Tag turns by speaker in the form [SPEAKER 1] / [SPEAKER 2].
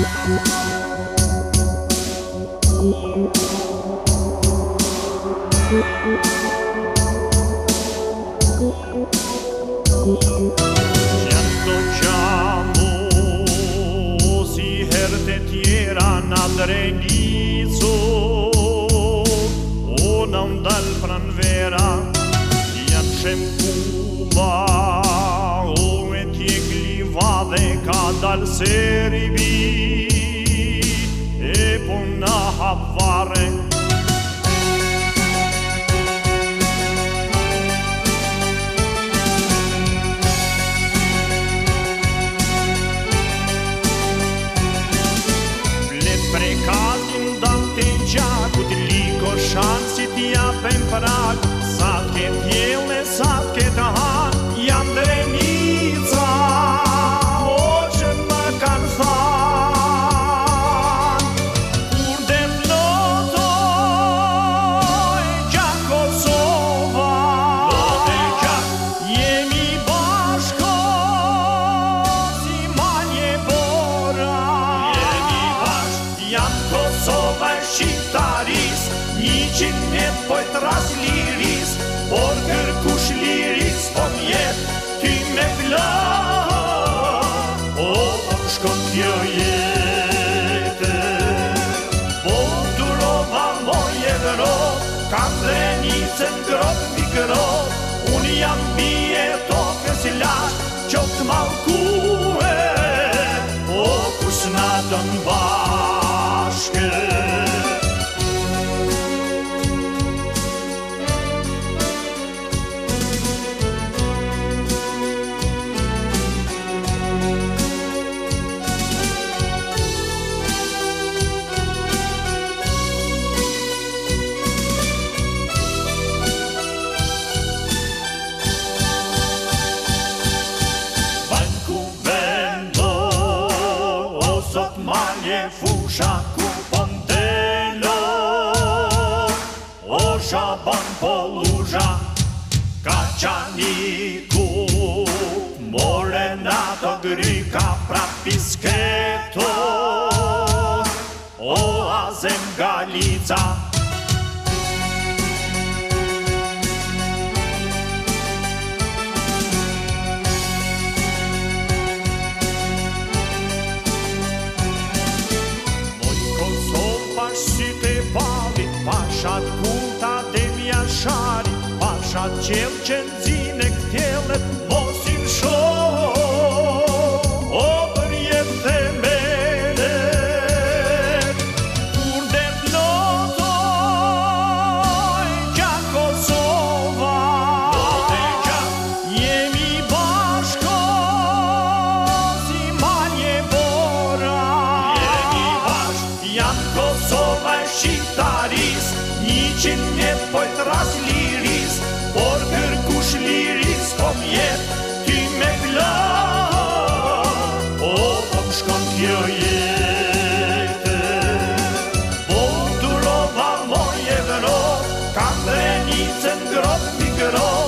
[SPEAKER 1] Një ndonë qamë, o si herë të tjera O non dal fran vera, një në shëmë O me t'i e kliva dhe ka una havare Precatim dante ja, kod liko šansi ti in pem sa che Shqiptaris, një qimjet pojt ras liris Por kër kush liris po mjet Ti me kla, O oh, oh, shko t'jo jetë Po t'u rova, moj e vëro Kam dhe një cënë kropë, Unë jam bimë fușa cu pontelo O șaban poluja Kačaniku More na to grica prapisketo O azem galiza. Și pe vale, pașa punta de mi-așari, pașat cel ce qim një pojt ras liris Por kër kush liris kom jet ty me pla O kom po shkon kjo jetë Po të rova moj e vëro Kam dhe një cëndrop mikro